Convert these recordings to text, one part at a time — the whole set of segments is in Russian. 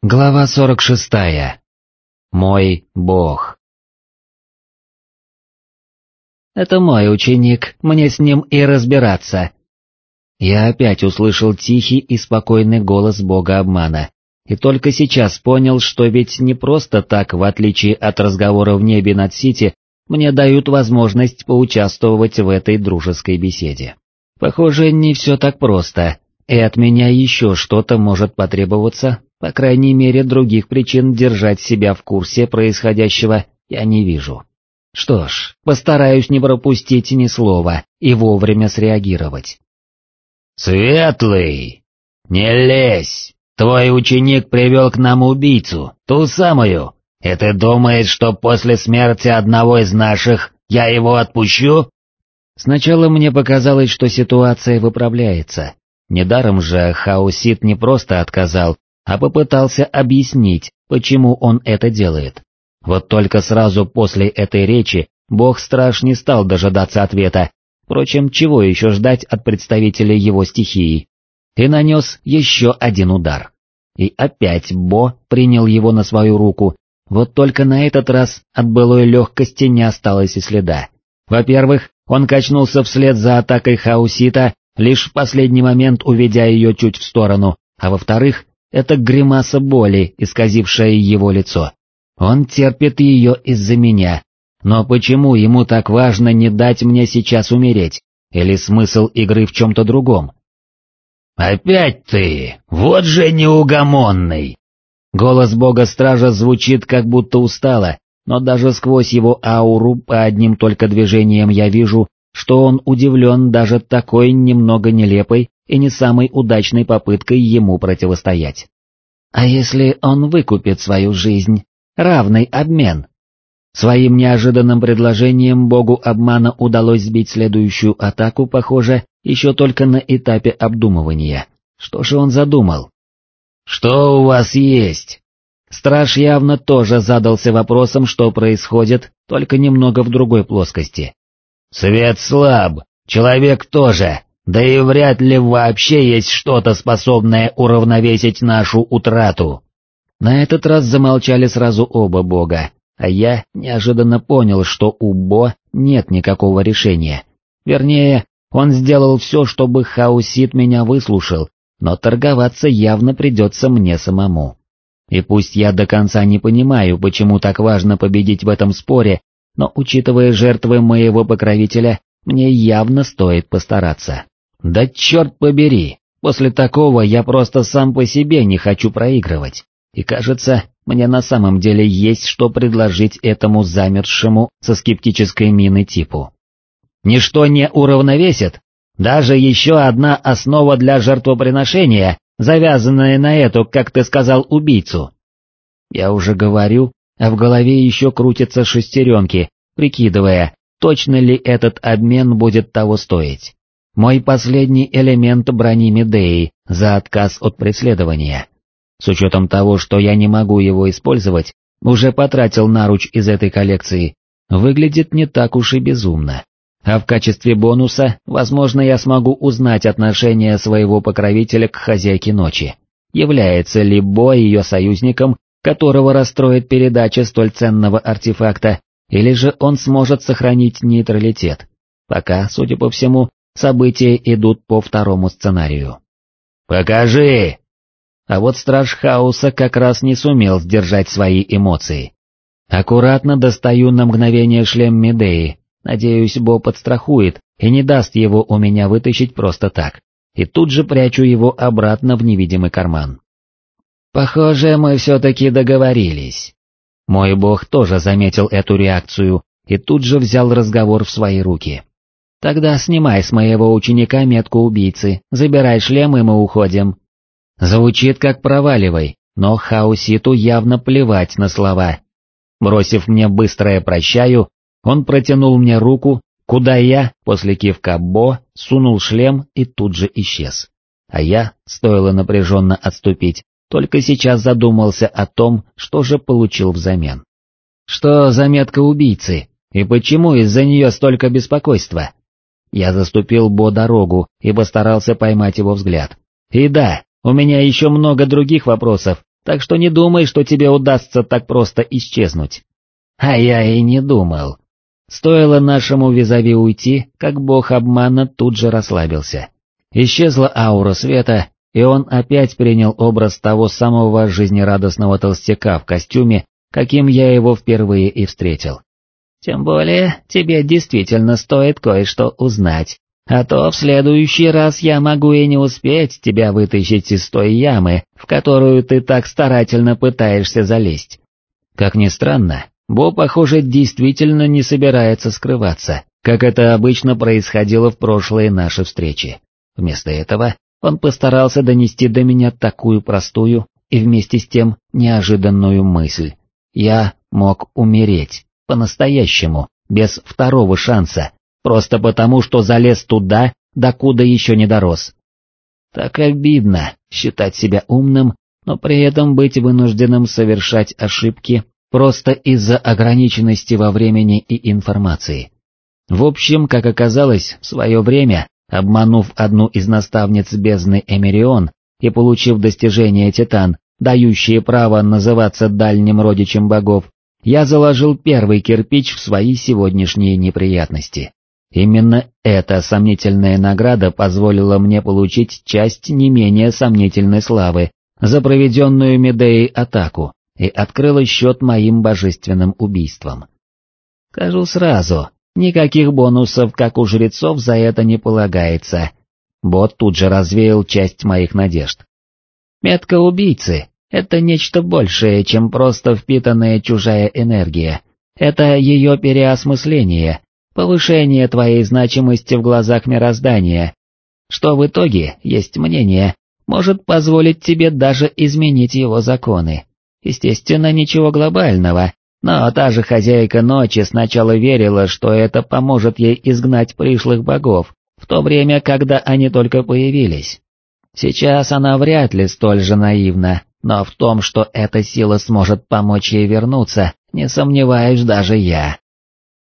Глава 46. Мой бог. Это мой ученик, мне с ним и разбираться. Я опять услышал тихий и спокойный голос бога обмана, и только сейчас понял, что ведь не просто так, в отличие от разговора в небе над Сити, мне дают возможность поучаствовать в этой дружеской беседе. Похоже, не все так просто, и от меня еще что-то может потребоваться, по крайней мере, других причин держать себя в курсе происходящего я не вижу. Что ж, постараюсь не пропустить ни слова и вовремя среагировать. «Светлый! Не лезь! Твой ученик привел к нам убийцу, ту самую, и ты думаешь, что после смерти одного из наших я его отпущу?» Сначала мне показалось, что ситуация выправляется. Недаром же Хаусит не просто отказал, а попытался объяснить, почему он это делает. Вот только сразу после этой речи бог-страж не стал дожидаться ответа, впрочем, чего еще ждать от представителей его стихии, и нанес еще один удар. И опять Бо принял его на свою руку, вот только на этот раз от былой легкости не осталось и следа. Во-первых, он качнулся вслед за атакой Хаусита, лишь в последний момент уведя ее чуть в сторону, а во-вторых, это гримаса боли, исказившая его лицо. Он терпит ее из-за меня. Но почему ему так важно не дать мне сейчас умереть? Или смысл игры в чем-то другом? «Опять ты! Вот же неугомонный!» Голос бога-стража звучит как будто устало, но даже сквозь его ауру по одним только движениям я вижу, что он удивлен даже такой немного нелепой и не самой удачной попыткой ему противостоять. А если он выкупит свою жизнь? Равный обмен. Своим неожиданным предложением богу обмана удалось сбить следующую атаку, похоже, еще только на этапе обдумывания. Что же он задумал? «Что у вас есть?» Страж явно тоже задался вопросом, что происходит, только немного в другой плоскости. «Свет слаб, человек тоже, да и вряд ли вообще есть что-то способное уравновесить нашу утрату. На этот раз замолчали сразу оба бога, а я неожиданно понял, что у Бо нет никакого решения. Вернее, он сделал все, чтобы Хаусит меня выслушал, но торговаться явно придется мне самому. И пусть я до конца не понимаю, почему так важно победить в этом споре, но учитывая жертвы моего покровителя, мне явно стоит постараться. Да черт побери, после такого я просто сам по себе не хочу проигрывать. И кажется, мне на самом деле есть что предложить этому замерзшему со скептической миной типу. Ничто не уравновесит, даже еще одна основа для жертвоприношения, завязанная на эту, как ты сказал, убийцу. Я уже говорю, а в голове еще крутятся шестеренки, прикидывая, точно ли этот обмен будет того стоить. Мой последний элемент брони Медеи за отказ от преследования. С учетом того, что я не могу его использовать, уже потратил наруч из этой коллекции, выглядит не так уж и безумно. А в качестве бонуса, возможно, я смогу узнать отношение своего покровителя к хозяйке ночи. Является ли Бо ее союзником, которого расстроит передача столь ценного артефакта, или же он сможет сохранить нейтралитет. Пока, судя по всему, события идут по второму сценарию. «Покажи!» А вот страж хаоса как раз не сумел сдержать свои эмоции. Аккуратно достаю на мгновение шлем Медеи, надеюсь, Бо подстрахует и не даст его у меня вытащить просто так, и тут же прячу его обратно в невидимый карман. Похоже, мы все-таки договорились. Мой бог тоже заметил эту реакцию и тут же взял разговор в свои руки. Тогда снимай с моего ученика метку убийцы, забирай шлем и мы уходим. Звучит как проваливай, но Хауситу явно плевать на слова. Бросив мне быстрое «прощаю», он протянул мне руку, куда я, после кивка Бо, сунул шлем и тут же исчез. А я, стоило напряженно отступить, только сейчас задумался о том, что же получил взамен. Что за метка убийцы, и почему из-за нее столько беспокойства? Я заступил Бо дорогу и постарался поймать его взгляд. И да, у меня еще много других вопросов, так что не думай, что тебе удастся так просто исчезнуть. А я и не думал. Стоило нашему визави уйти, как бог обмана тут же расслабился. Исчезла аура света, и он опять принял образ того самого жизнерадостного толстяка в костюме, каким я его впервые и встретил. Тем более, тебе действительно стоит кое-что узнать, а то в следующий раз я могу и не успеть тебя вытащить из той ямы, в которую ты так старательно пытаешься залезть. Как ни странно, Бо, похоже, действительно не собирается скрываться, как это обычно происходило в прошлые наши встречи. Вместо этого он постарался донести до меня такую простую и вместе с тем неожиданную мысль. Я мог умереть, по-настоящему, без второго шанса, просто потому, что залез туда, докуда еще не дорос. Так обидно считать себя умным, но при этом быть вынужденным совершать ошибки просто из-за ограниченности во времени и информации. В общем, как оказалось, в свое время Обманув одну из наставниц бездны Эмирион и получив достижение Титан, дающее право называться дальним родичем богов, я заложил первый кирпич в свои сегодняшние неприятности. Именно эта сомнительная награда позволила мне получить часть не менее сомнительной славы за проведенную Медеей атаку и открыла счет моим божественным убийствам. Скажу сразу, Никаких бонусов, как у жрецов, за это не полагается. Бот тут же развеял часть моих надежд. Метка убийцы — это нечто большее, чем просто впитанная чужая энергия. Это ее переосмысление, повышение твоей значимости в глазах мироздания, что в итоге, есть мнение, может позволить тебе даже изменить его законы. Естественно, ничего глобального, но та же хозяйка ночи сначала верила, что это поможет ей изгнать пришлых богов, в то время, когда они только появились. Сейчас она вряд ли столь же наивна, но в том, что эта сила сможет помочь ей вернуться, не сомневаюсь даже я.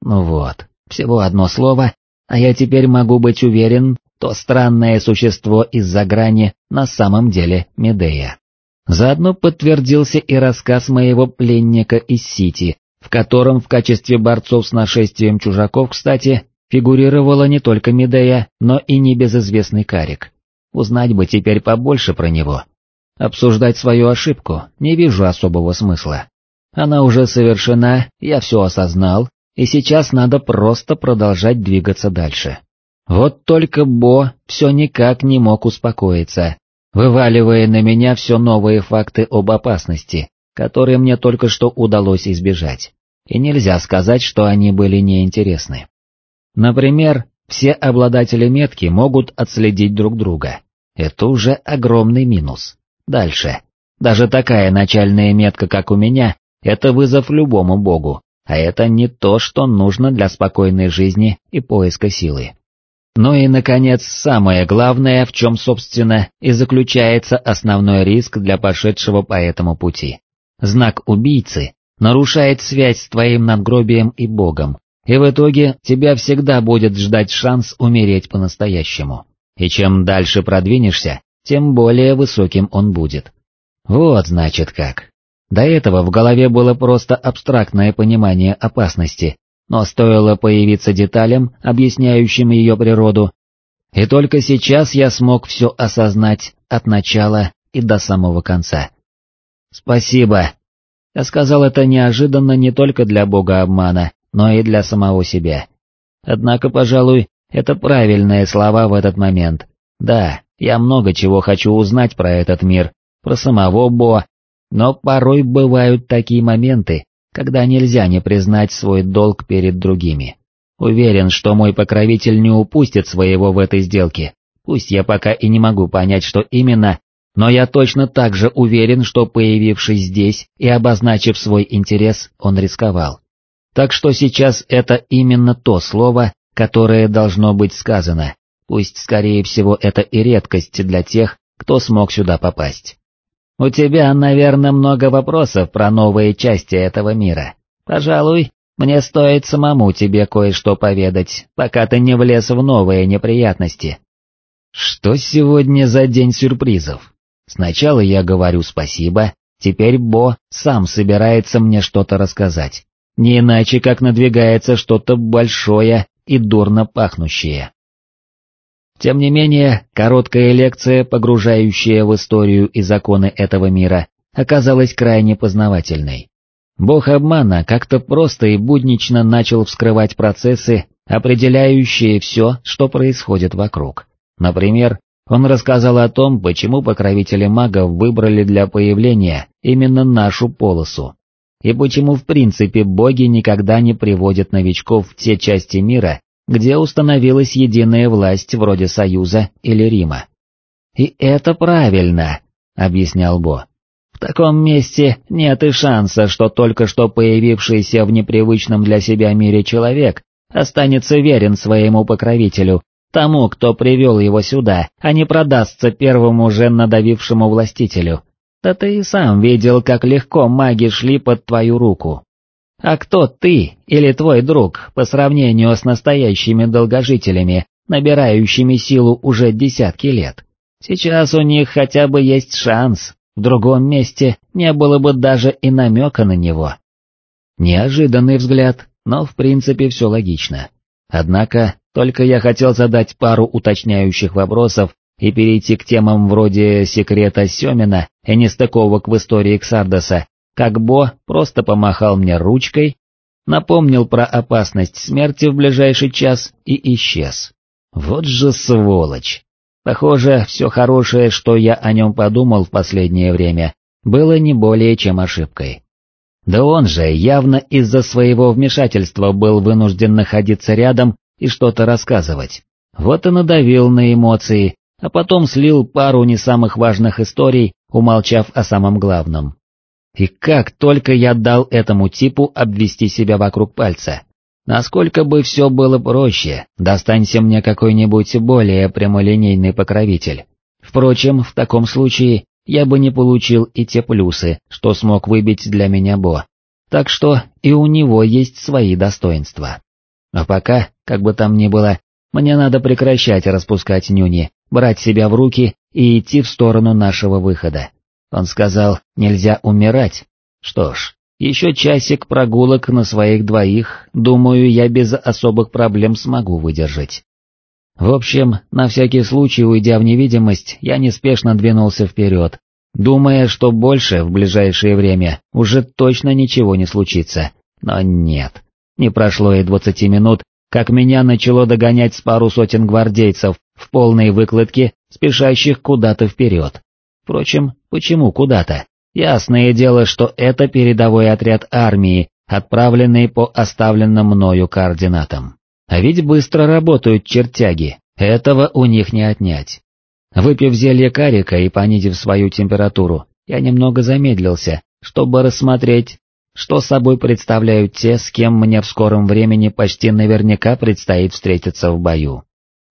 Ну вот, всего одно слово, а я теперь могу быть уверен, то странное существо из-за грани на самом деле Медея. Заодно подтвердился и рассказ моего пленника из Сити, в котором в качестве борцов с нашествием чужаков, кстати, фигурировала не только Медея, но и небезызвестный Карик. Узнать бы теперь побольше про него. Обсуждать свою ошибку не вижу особого смысла. Она уже совершена, я все осознал, и сейчас надо просто продолжать двигаться дальше. Вот только Бо все никак не мог успокоиться, вываливая на меня все новые факты об опасности, которые мне только что удалось избежать. И нельзя сказать, что они были неинтересны. Например, все обладатели метки могут отследить друг друга. Это уже огромный минус. Дальше. Даже такая начальная метка, как у меня, это вызов любому богу, а это не то, что нужно для спокойной жизни и поиска силы. Ну и, наконец, самое главное, в чем, собственно, и заключается основной риск для пошедшего по этому пути. Знак убийцы нарушает связь с твоим надгробием и Богом, и в итоге тебя всегда будет ждать шанс умереть по-настоящему. И чем дальше продвинешься, тем более высоким он будет. Вот значит как. До этого в голове было просто абстрактное понимание опасности, но стоило появиться деталям, объясняющим ее природу, и только сейчас я смог все осознать от начала и до самого конца. «Спасибо!» Я сказал это неожиданно не только для бога обмана, но и для самого себя. Однако, пожалуй, это правильные слова в этот момент. Да, я много чего хочу узнать про этот мир, про самого Бо, но порой бывают такие моменты, когда нельзя не признать свой долг перед другими. Уверен, что мой покровитель не упустит своего в этой сделке, пусть я пока и не могу понять, что именно, но я точно так же уверен, что появившись здесь и обозначив свой интерес, он рисковал. Так что сейчас это именно то слово, которое должно быть сказано, пусть скорее всего это и редкость для тех, кто смог сюда попасть. У тебя, наверное, много вопросов про новые части этого мира. Пожалуй, мне стоит самому тебе кое-что поведать, пока ты не влез в новые неприятности. Что сегодня за день сюрпризов? Сначала я говорю спасибо, теперь Бо сам собирается мне что-то рассказать. Не иначе, как надвигается что-то большое и дурно пахнущее. Тем не менее, короткая лекция, погружающая в историю и законы этого мира, оказалась крайне познавательной. Бог обмана как-то просто и буднично начал вскрывать процессы, определяющие все, что происходит вокруг. Например, он рассказал о том, почему покровители магов выбрали для появления именно нашу полосу, и почему в принципе боги никогда не приводят новичков в те части мира, где установилась единая власть вроде Союза или Рима. «И это правильно», — объяснял Бо. «В таком месте нет и шанса, что только что появившийся в непривычном для себя мире человек останется верен своему покровителю, тому, кто привел его сюда, а не продастся первому же надавившему властителю. Да ты и сам видел, как легко маги шли под твою руку. А кто ты или твой друг по сравнению с настоящими долгожителями, набирающими силу уже десятки лет? Сейчас у них хотя бы есть шанс, в другом месте не было бы даже и намека на него. Неожиданный взгляд, но в принципе все логично. Однако, только я хотел задать пару уточняющих вопросов и перейти к темам вроде секрета Семина и нестыковок в истории Ксардоса, как Бо просто помахал мне ручкой, напомнил про опасность смерти в ближайший час и исчез. Вот же сволочь! Похоже, все хорошее, что я о нем подумал в последнее время, было не более чем ошибкой. Да он же явно из-за своего вмешательства был вынужден находиться рядом и что-то рассказывать. Вот и надавил на эмоции, а потом слил пару не самых важных историй, умолчав о самом главном. И как только я дал этому типу обвести себя вокруг пальца. Насколько бы все было проще, достанься мне какой-нибудь более прямолинейный покровитель. Впрочем, в таком случае я бы не получил и те плюсы, что смог выбить для меня Бо. Так что и у него есть свои достоинства. А пока, как бы там ни было, мне надо прекращать распускать нюни, брать себя в руки и идти в сторону нашего выхода. Он сказал, нельзя умирать. Что ж, еще часик прогулок на своих двоих, думаю, я без особых проблем смогу выдержать. В общем, на всякий случай, уйдя в невидимость, я неспешно двинулся вперед, думая, что больше в ближайшее время уже точно ничего не случится. Но нет, не прошло и двадцати минут, как меня начало догонять с пару сотен гвардейцев в полной выкладке, спешащих куда-то вперед. Впрочем, почему куда-то? Ясное дело, что это передовой отряд армии, отправленный по оставленным мною координатам. А ведь быстро работают чертяги, этого у них не отнять. Выпив зелье карика и понизив свою температуру, я немного замедлился, чтобы рассмотреть, что собой представляют те, с кем мне в скором времени почти наверняка предстоит встретиться в бою.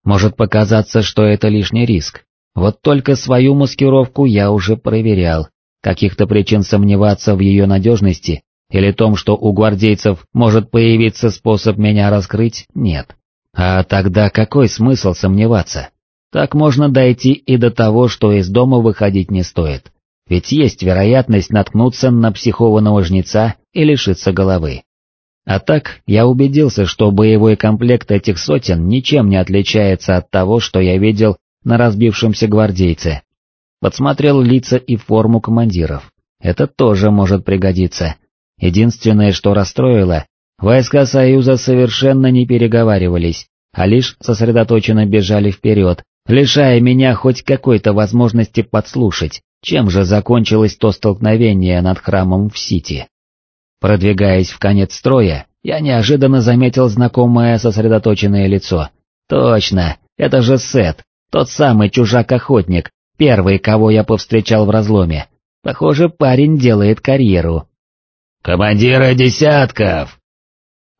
Может показаться, что это лишний риск, вот только свою маскировку я уже проверял, каких-то причин сомневаться в ее надежности или том, что у гвардейцев может появиться способ меня раскрыть, нет. А тогда какой смысл сомневаться? Так можно дойти и до того, что из дома выходить не стоит, ведь есть вероятность наткнуться на психованного жнеца и лишиться головы. А так, я убедился, что боевой комплект этих сотен ничем не отличается от того, что я видел на разбившемся гвардейце. Подсмотрел лица и форму командиров. Это тоже может пригодиться. Единственное, что расстроило, войска Союза совершенно не переговаривались, а лишь сосредоточенно бежали вперед, лишая меня хоть какой-то возможности подслушать, чем же закончилось то столкновение над храмом в Сити. Продвигаясь в конец строя, я неожиданно заметил знакомое сосредоточенное лицо. Точно, это же Сет, тот самый чужак-охотник, первый, кого я повстречал в разломе. Похоже, парень делает карьеру. «Командиры десятков!»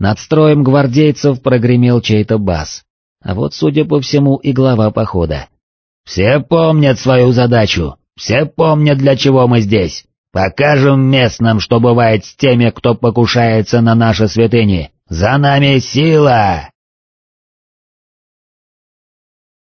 Над строем гвардейцев прогремел чей-то бас, а вот, судя по всему, и глава похода. «Все помнят свою задачу, все помнят, для чего мы здесь. Покажем местным, что бывает с теми, кто покушается на наши святыни. За нами сила!»